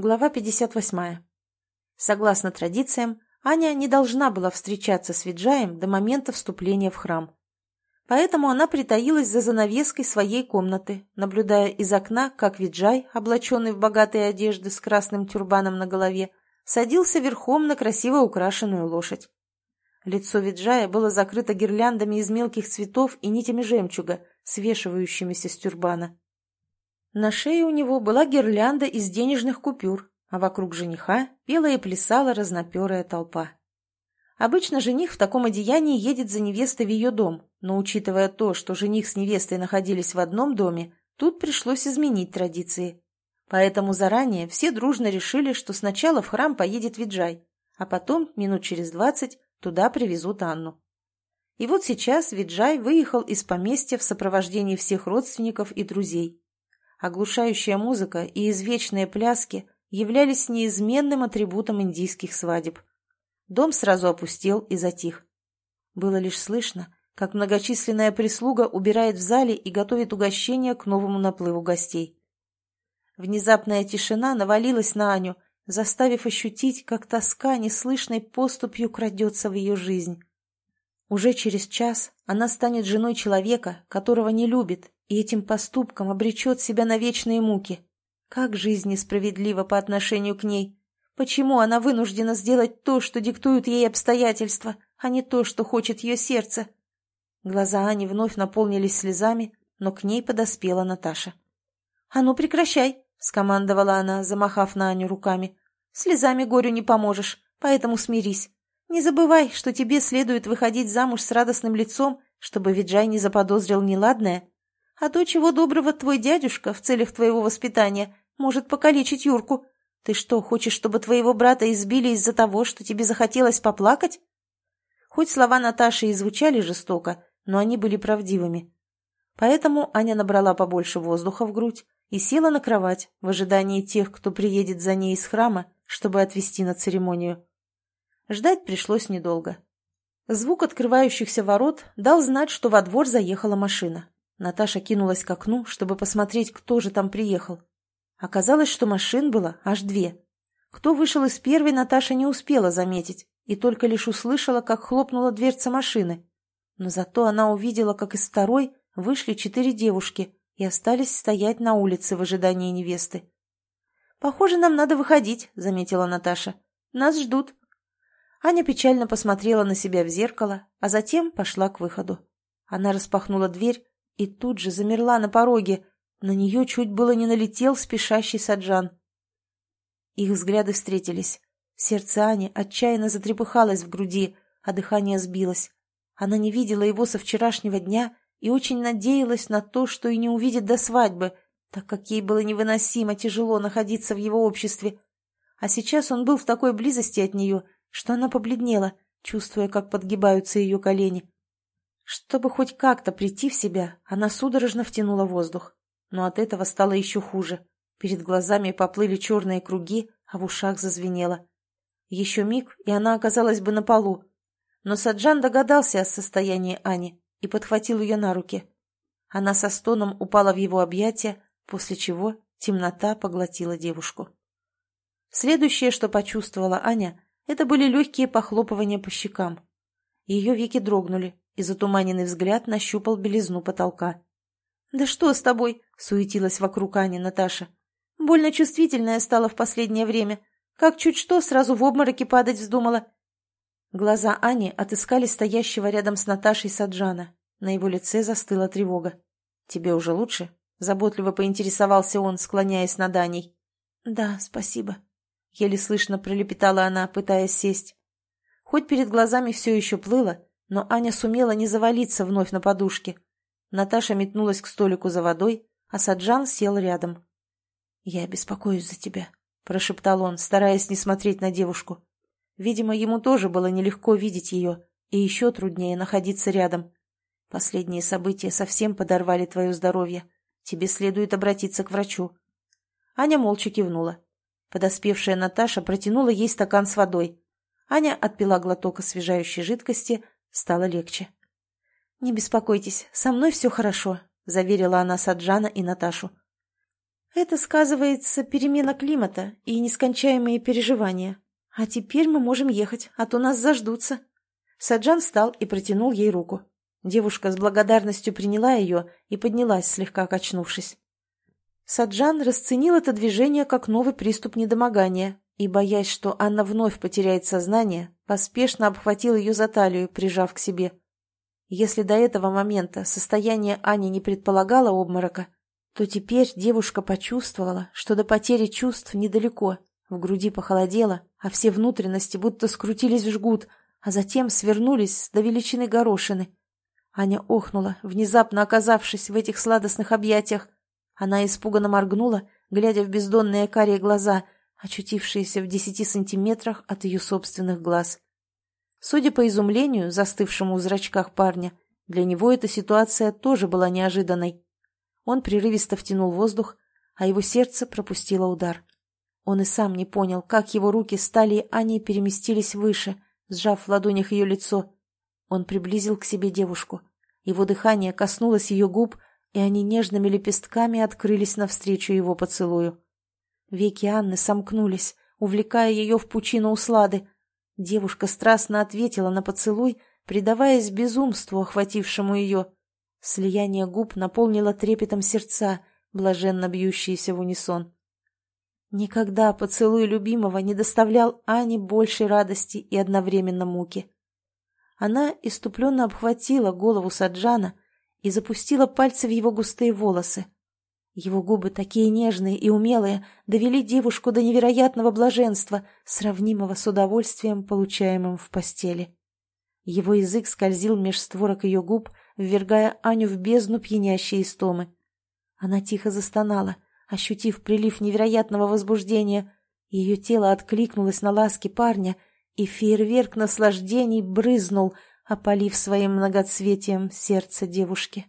Глава 58. Согласно традициям, Аня не должна была встречаться с Виджаем до момента вступления в храм. Поэтому она притаилась за занавеской своей комнаты, наблюдая из окна, как Виджай, облаченный в богатые одежды с красным тюрбаном на голове, садился верхом на красиво украшенную лошадь. Лицо Виджая было закрыто гирляндами из мелких цветов и нитями жемчуга, свешивающимися с тюрбана. На шее у него была гирлянда из денежных купюр, а вокруг жениха пела и плясала разноперая толпа. Обычно жених в таком одеянии едет за невестой в ее дом, но учитывая то, что жених с невестой находились в одном доме, тут пришлось изменить традиции. Поэтому заранее все дружно решили, что сначала в храм поедет Виджай, а потом, минут через двадцать, Туда привезут Анну. И вот сейчас Виджай выехал из поместья в сопровождении всех родственников и друзей. Оглушающая музыка и извечные пляски являлись неизменным атрибутом индийских свадеб. Дом сразу опустел и затих. Было лишь слышно, как многочисленная прислуга убирает в зале и готовит угощение к новому наплыву гостей. Внезапная тишина навалилась на Аню, заставив ощутить, как тоска неслышной поступью крадется в ее жизнь. Уже через час она станет женой человека, которого не любит, и этим поступком обречет себя на вечные муки. Как жизнь несправедлива по отношению к ней? Почему она вынуждена сделать то, что диктуют ей обстоятельства, а не то, что хочет ее сердце? Глаза Ани вновь наполнились слезами, но к ней подоспела Наташа. — А ну прекращай! — скомандовала она, замахав на Аню руками. Слезами горю не поможешь, поэтому смирись. Не забывай, что тебе следует выходить замуж с радостным лицом, чтобы Виджай не заподозрил неладное. А то, чего доброго, твой дядюшка в целях твоего воспитания может покалечить Юрку. Ты что, хочешь, чтобы твоего брата избили из-за того, что тебе захотелось поплакать? Хоть слова Наташи и звучали жестоко, но они были правдивыми. Поэтому Аня набрала побольше воздуха в грудь и села на кровать в ожидании тех, кто приедет за ней из храма чтобы отвезти на церемонию. Ждать пришлось недолго. Звук открывающихся ворот дал знать, что во двор заехала машина. Наташа кинулась к окну, чтобы посмотреть, кто же там приехал. Оказалось, что машин было аж две. Кто вышел из первой, Наташа не успела заметить, и только лишь услышала, как хлопнула дверца машины. Но зато она увидела, как из второй вышли четыре девушки и остались стоять на улице в ожидании невесты. «Похоже, нам надо выходить», — заметила Наташа. «Нас ждут». Аня печально посмотрела на себя в зеркало, а затем пошла к выходу. Она распахнула дверь и тут же замерла на пороге. На нее чуть было не налетел спешащий Саджан. Их взгляды встретились. Сердце Ани отчаянно затрепыхалось в груди, а дыхание сбилось. Она не видела его со вчерашнего дня и очень надеялась на то, что и не увидит до свадьбы — так как ей было невыносимо тяжело находиться в его обществе. А сейчас он был в такой близости от нее, что она побледнела, чувствуя, как подгибаются ее колени. Чтобы хоть как-то прийти в себя, она судорожно втянула воздух. Но от этого стало еще хуже. Перед глазами поплыли черные круги, а в ушах зазвенело. Еще миг, и она оказалась бы на полу. Но Саджан догадался о состоянии Ани и подхватил ее на руки. Она со стоном упала в его объятия, после чего темнота поглотила девушку. Следующее, что почувствовала Аня, это были легкие похлопывания по щекам. Ее веки дрогнули, и затуманенный взгляд нащупал белизну потолка. «Да что с тобой?» — суетилась вокруг Ани Наташа. «Больно чувствительная стала в последнее время. Как чуть что, сразу в обмороке падать вздумала». Глаза Ани отыскали стоящего рядом с Наташей Саджана. На его лице застыла тревога. «Тебе уже лучше?» Заботливо поинтересовался он, склоняясь над Аней. «Да, спасибо», — еле слышно пролепетала она, пытаясь сесть. Хоть перед глазами все еще плыло, но Аня сумела не завалиться вновь на подушке. Наташа метнулась к столику за водой, а Саджан сел рядом. «Я беспокоюсь за тебя», — прошептал он, стараясь не смотреть на девушку. Видимо, ему тоже было нелегко видеть ее, и еще труднее находиться рядом. Последние события совсем подорвали твое здоровье. Тебе следует обратиться к врачу». Аня молча кивнула. Подоспевшая Наташа протянула ей стакан с водой. Аня отпила глоток освежающей жидкости, стало легче. «Не беспокойтесь, со мной все хорошо», — заверила она Саджана и Наташу. Это сказывается перемена климата и нескончаемые переживания. А теперь мы можем ехать, а то нас заждутся. Саджан встал и протянул ей руку. Девушка с благодарностью приняла ее и поднялась, слегка качнувшись. Саджан расценил это движение как новый приступ недомогания и, боясь, что Анна вновь потеряет сознание, поспешно обхватил ее за талию, прижав к себе. Если до этого момента состояние Ани не предполагало обморока, то теперь девушка почувствовала, что до потери чувств недалеко, в груди похолодело, а все внутренности будто скрутились в жгут, а затем свернулись до величины горошины. Аня охнула, внезапно оказавшись в этих сладостных объятиях, она испуганно моргнула, глядя в бездонные карие глаза, очутившиеся в десяти сантиметрах от ее собственных глаз. Судя по изумлению, застывшему в зрачках парня, для него эта ситуация тоже была неожиданной. Он прерывисто втянул воздух, а его сердце пропустило удар. Он и сам не понял, как его руки стали Аней переместились выше, сжав в ладонях ее лицо. Он приблизил к себе девушку. Его дыхание коснулось ее губ, и они нежными лепестками открылись навстречу его поцелую. Веки Анны сомкнулись, увлекая ее в пучину услады. Девушка страстно ответила на поцелуй, предаваясь безумству, охватившему ее. Слияние губ наполнило трепетом сердца, блаженно бьющиеся в унисон. Никогда поцелуй любимого не доставлял Ане большей радости и одновременно муки. Она иступленно обхватила голову Саджана, и запустила пальцы в его густые волосы. Его губы, такие нежные и умелые, довели девушку до невероятного блаженства, сравнимого с удовольствием, получаемым в постели. Его язык скользил меж створок ее губ, ввергая Аню в бездну пьянящей истомы. Она тихо застонала, ощутив прилив невероятного возбуждения. Ее тело откликнулось на ласки парня, и фейерверк наслаждений брызнул — опалив своим многоцветием сердце девушки.